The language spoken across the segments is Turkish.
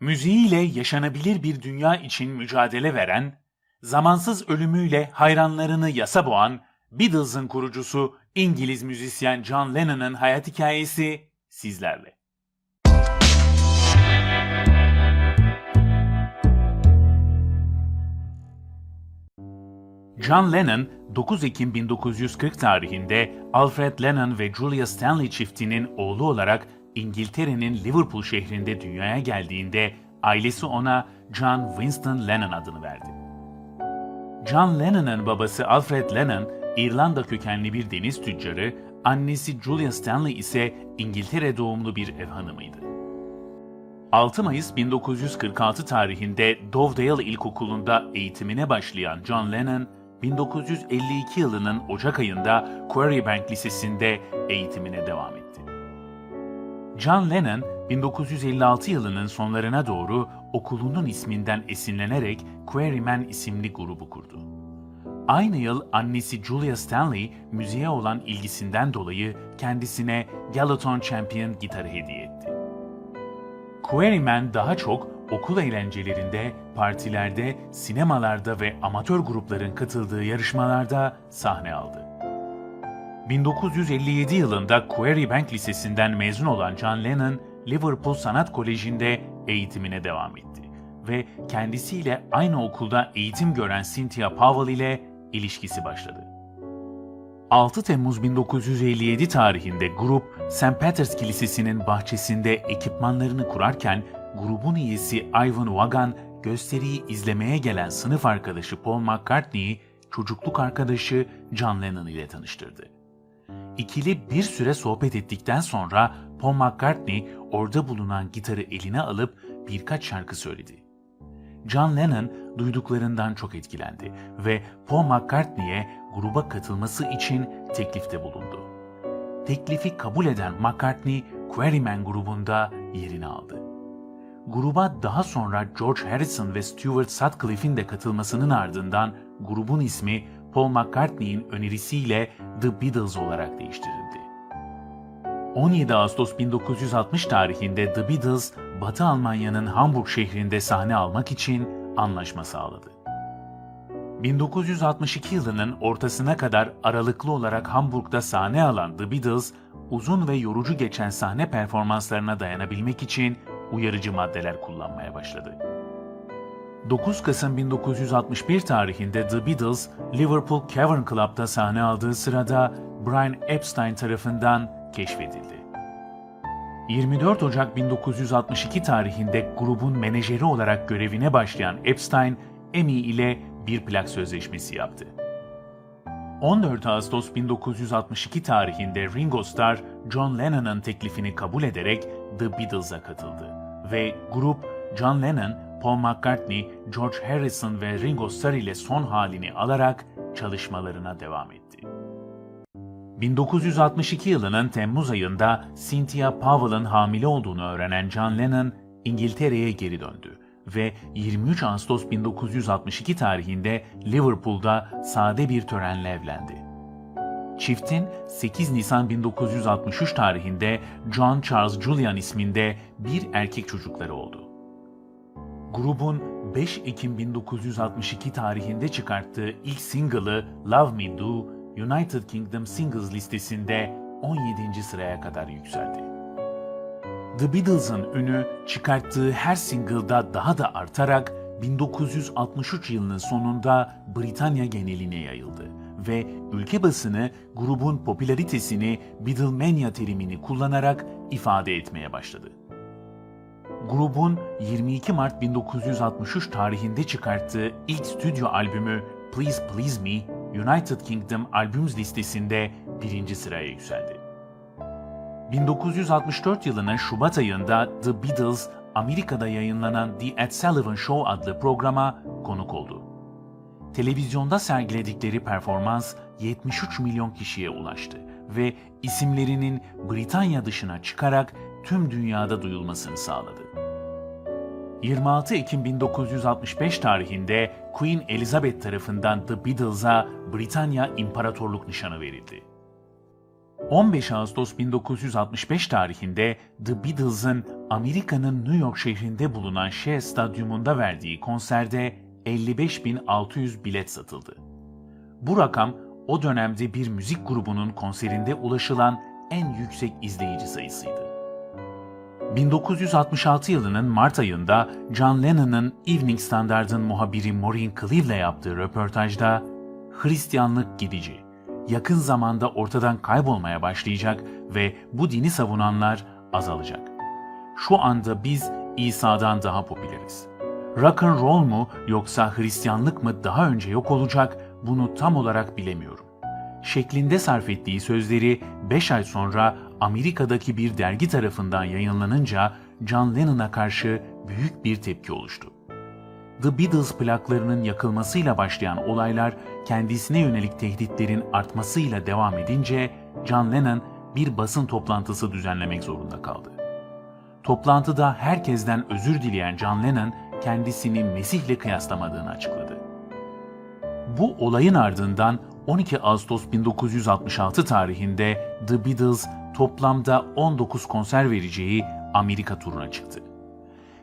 müziğiyle yaşanabilir bir dünya için mücadele veren, zamansız ölümüyle hayranlarını yasa boğan Beatles'ın kurucusu İngiliz müzisyen John Lennon'ın hayat hikayesi sizlerle. John Lennon 9 Ekim 1940 tarihinde Alfred Lennon ve Julia Stanley çiftinin oğlu olarak İngiltere'nin Liverpool şehrinde dünyaya geldiğinde ailesi ona John Winston Lennon adını verdi. John Lennon'ın babası Alfred Lennon, İrlanda kökenli bir deniz tüccarı, annesi Julia Stanley ise İngiltere doğumlu bir ev hanımıydı. 6 Mayıs 1946 tarihinde Dovedale İlkokulu'nda eğitimine başlayan John Lennon, 1952 yılının Ocak ayında Quarrybank Lisesi'nde eğitimine devam etti. John Lennon, 1956 yılının sonlarına doğru okulunun isminden esinlenerek Quarrymen isimli grubu kurdu. Aynı yıl annesi Julia Stanley müziğe olan ilgisinden dolayı kendisine Gallaton Champion gitarı hediye etti. Quarrymen daha çok okul eğlencelerinde, partilerde, sinemalarda ve amatör grupların katıldığı yarışmalarda sahne aldı. 1957 yılında Quarrybank Lisesi'nden mezun olan John Lennon, Liverpool Sanat Koleji'nde eğitimine devam etti ve kendisiyle aynı okulda eğitim gören Cynthia Powell ile ilişkisi başladı. 6 Temmuz 1957 tarihinde grup St. Peter's Kilisesi'nin bahçesinde ekipmanlarını kurarken grubun üyesi Ivan Wagan gösteriyi izlemeye gelen sınıf arkadaşı Paul McCartney'i çocukluk arkadaşı John Lennon ile tanıştırdı. İkili bir süre sohbet ettikten sonra Paul McCartney orada bulunan gitarı eline alıp birkaç şarkı söyledi. John Lennon duyduklarından çok etkilendi ve Paul McCartney'e gruba katılması için teklifte bulundu. Teklifi kabul eden McCartney, Quarrymen grubunda yerini aldı. Gruba daha sonra George Harrison ve Stuart Sutcliffe'in de katılmasının ardından grubun ismi Paul McCartney'in önerisiyle The Beatles olarak değiştirildi. 17 Ağustos 1960 tarihinde The Beatles, Batı Almanya'nın Hamburg şehrinde sahne almak için anlaşma sağladı. 1962 yılının ortasına kadar aralıklı olarak Hamburg'da sahne alan The Beatles, uzun ve yorucu geçen sahne performanslarına dayanabilmek için uyarıcı maddeler kullanmaya başladı. 9 Kasım 1961 tarihinde The Beatles, Liverpool Cavern Club'da sahne aldığı sırada Brian Epstein tarafından keşfedildi. 24 Ocak 1962 tarihinde grubun menajeri olarak görevine başlayan Epstein, Amy ile bir plak sözleşmesi yaptı. 14 Ağustos 1962 tarihinde Ringo Starr, John Lennon'ın teklifini kabul ederek The Beatles'a katıldı ve grup John Lennon, Paul McCartney, George Harrison ve Ringo Starr ile son halini alarak çalışmalarına devam etti. 1962 yılının Temmuz ayında Cynthia Powell'ın hamile olduğunu öğrenen John Lennon İngiltere'ye geri döndü ve 23 Ağustos 1962 tarihinde Liverpool'da sade bir törenle evlendi. Çiftin 8 Nisan 1963 tarihinde John Charles Julian isminde bir erkek çocukları oldu. Grubun 5 Ekim 1962 tarihinde çıkarttığı ilk single'ı Love Me Do, United Kingdom Singles listesinde 17. sıraya kadar yükseldi. The Beatles'ın ünü çıkarttığı her single'da daha da artarak 1963 yılının sonunda Britanya geneline yayıldı ve ülke basını grubun popülaritesini Beatlemania terimini kullanarak ifade etmeye başladı. Grubun 22 Mart 1963 tarihinde çıkarttığı ilk stüdyo albümü Please Please Me, United Kingdom Albums listesinde birinci sıraya yükseldi. 1964 yılının Şubat ayında The Beatles, Amerika'da yayınlanan The Ed Sullivan Show adlı programa konuk oldu. Televizyonda sergiledikleri performans 73 milyon kişiye ulaştı ve isimlerinin Britanya dışına çıkarak tüm dünyada duyulmasını sağladı. 26 Ekim 1965 tarihinde Queen Elizabeth tarafından The Beatles'a Britanya İmparatorluk Nişanı verildi. 15 Ağustos 1965 tarihinde The Beatles'ın Amerika'nın New York şehrinde bulunan Shea Stadyumunda verdiği konserde 55.600 bilet satıldı. Bu rakam o dönemde bir müzik grubunun konserinde ulaşılan en yüksek izleyici sayısıydı. 1966 yılının Mart ayında John Lennon'ın Evening Standard'ın muhabiri Maureen Cleave'le yaptığı röportajda Hristiyanlık gidici, yakın zamanda ortadan kaybolmaya başlayacak ve bu dini savunanlar azalacak. Şu anda biz İsa'dan daha popüleriz. Rock and roll mu yoksa Hristiyanlık mı daha önce yok olacak bunu tam olarak bilemiyorum. Şeklinde sarf ettiği sözleri 5 ay sonra Amerika'daki bir dergi tarafından yayınlanınca John Lennon'a karşı büyük bir tepki oluştu. The Beatles plaklarının yakılmasıyla başlayan olaylar kendisine yönelik tehditlerin artmasıyla devam edince John Lennon bir basın toplantısı düzenlemek zorunda kaldı. Toplantıda herkesten özür dileyen John Lennon kendisini Mesih'le kıyaslamadığını açıkladı. Bu olayın ardından 12 Ağustos 1966 tarihinde The Beatles toplamda 19 konser vereceği Amerika turuna çıktı.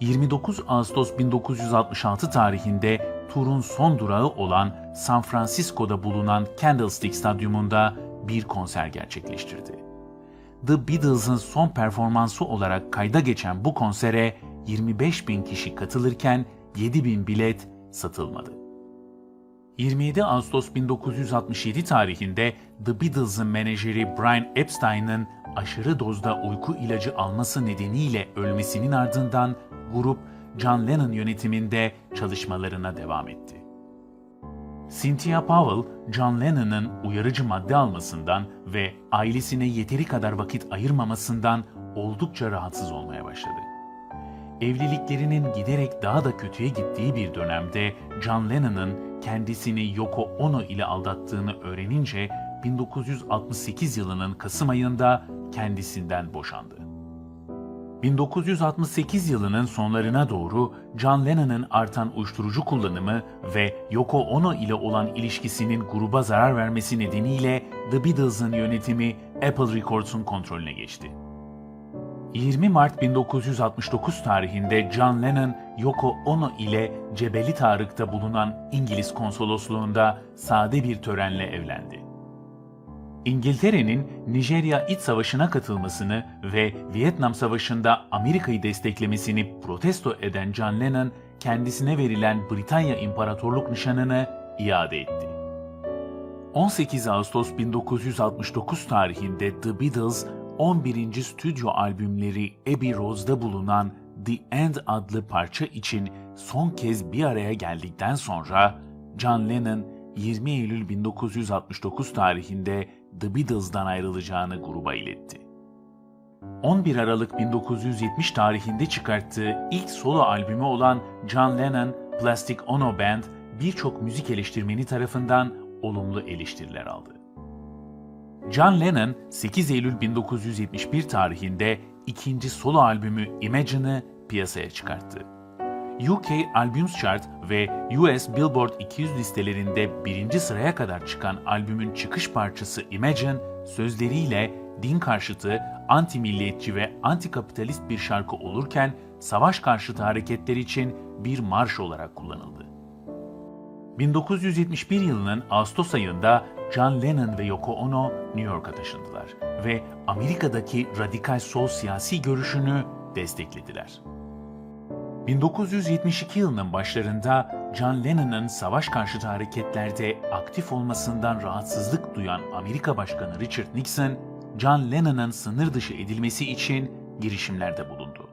29 Ağustos 1966 tarihinde turun son durağı olan San Francisco'da bulunan Candlestick Stadyumunda bir konser gerçekleştirdi. The Beatles'ın son performansı olarak kayda geçen bu konsere 25 bin kişi katılırken 7 bin bilet satılmadı. 27 Ağustos 1967 tarihinde The Beatles'ın menajeri Brian Epstein'ın aşırı dozda uyku ilacı alması nedeniyle ölmesinin ardından grup John Lennon yönetiminde çalışmalarına devam etti. Cynthia Powell, John Lennon'ın uyarıcı madde almasından ve ailesine yeteri kadar vakit ayırmamasından oldukça rahatsız olmaya başladı. Evliliklerinin giderek daha da kötüye gittiği bir dönemde John Lennon'ın kendisini Yoko Ono ile aldattığını öğrenince 1968 yılının Kasım ayında kendisinden boşandı. 1968 yılının sonlarına doğru John Lennon'ın artan uyuşturucu kullanımı ve Yoko Ono ile olan ilişkisinin gruba zarar vermesi nedeniyle The Beatles'ın yönetimi Apple Records'un kontrolüne geçti. 20 Mart 1969 tarihinde John Lennon, Yoko Ono ile Cebeli Tarık'ta bulunan İngiliz konsolosluğunda sade bir törenle evlendi. İngiltere'nin Nijerya İç Savaşı'na katılmasını ve Vietnam Savaşı'nda Amerika'yı desteklemesini protesto eden John Lennon, kendisine verilen Britanya İmparatorluk nişanını iade etti. 18 Ağustos 1969 tarihinde The Beatles, 11. stüdyo albümleri Abbey Road'da bulunan The End adlı parça için son kez bir araya geldikten sonra John Lennon 20 Eylül 1969 tarihinde The Beatles'dan ayrılacağını gruba iletti. 11 Aralık 1970 tarihinde çıkarttığı ilk solo albümü olan John Lennon Plastic Ono Band birçok müzik eleştirmeni tarafından olumlu eleştiriler aldı. John Lennon 8 Eylül 1971 tarihinde ikinci solo albümü Imagine'ı piyasaya çıkarttı. UK Albums Chart ve US Billboard 200 listelerinde birinci sıraya kadar çıkan albümün çıkış parçası Imagine, sözleriyle din karşıtı, anti-milliyetçi ve anti-kapitalist bir şarkı olurken savaş karşıtı hareketler için bir marş olarak kullanıldı. 1971 yılının Ağustos ayında John Lennon ve Yoko Ono New York'a taşındılar ve Amerika'daki radikal sol siyasi görüşünü desteklediler. 1972 yılının başlarında John Lennon'ın savaş karşıtı hareketlerde aktif olmasından rahatsızlık duyan Amerika Başkanı Richard Nixon, John Lennon'ın sınır dışı edilmesi için girişimlerde bulundu.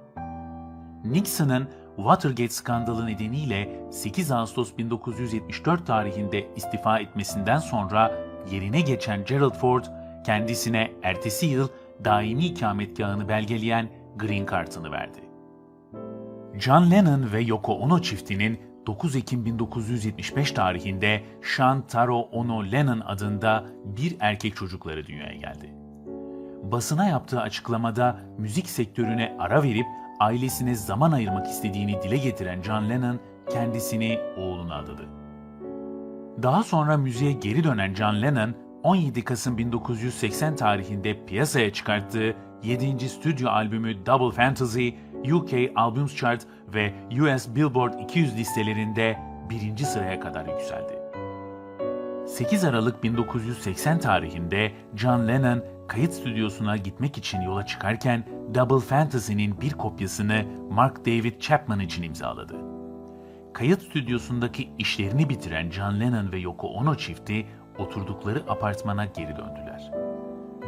Nixon'ın Watergate skandalı nedeniyle 8 Ağustos 1974 tarihinde istifa etmesinden sonra yerine geçen Gerald Ford, kendisine ertesi yıl daimi ikametgahını belgeleyen Green Card'ını verdi. John Lennon ve Yoko Ono çiftinin 9 Ekim 1975 tarihinde Sean Taro Ono Lennon adında bir erkek çocukları dünyaya geldi. Basına yaptığı açıklamada müzik sektörüne ara verip ailesine zaman ayırmak istediğini dile getiren John Lennon kendisini oğluna adadı. Daha sonra müziğe geri dönen John Lennon 17 Kasım 1980 tarihinde piyasaya çıkarttığı 7. stüdyo albümü Double Fantasy, UK Albums Chart ve US Billboard 200 listelerinde birinci sıraya kadar yükseldi. 8 Aralık 1980 tarihinde John Lennon kayıt stüdyosuna gitmek için yola çıkarken Double Fantasy'nin bir kopyasını Mark David Chapman için imzaladı. Kayıt stüdyosundaki işlerini bitiren John Lennon ve Yoko Ono çifti oturdukları apartmana geri döndüler.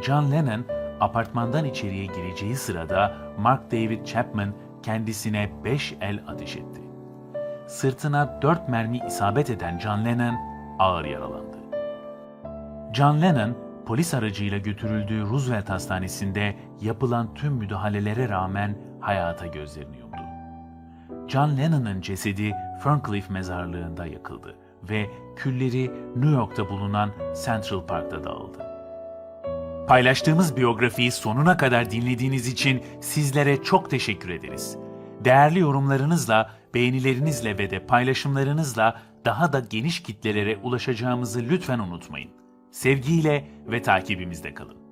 John Lennon apartmandan içeriye gireceği sırada Mark David Chapman kendisine 5 el ateş etti. Sırtına 4 mermi isabet eden John Lennon ağır yaralandı. John Lennon polis aracıyla götürüldüğü Roosevelt Hastanesi'nde yapılan tüm müdahalelere rağmen hayata gözlerini yumdu. John Lennon'ın cesedi Ferncliff mezarlığında yakıldı ve külleri New York'ta bulunan Central Park'ta dağıldı. Paylaştığımız biyografiyi sonuna kadar dinlediğiniz için sizlere çok teşekkür ederiz. Değerli yorumlarınızla, beğenilerinizle ve de paylaşımlarınızla daha da geniş kitlelere ulaşacağımızı lütfen unutmayın. Sevgiyle ve takibimizde kalın.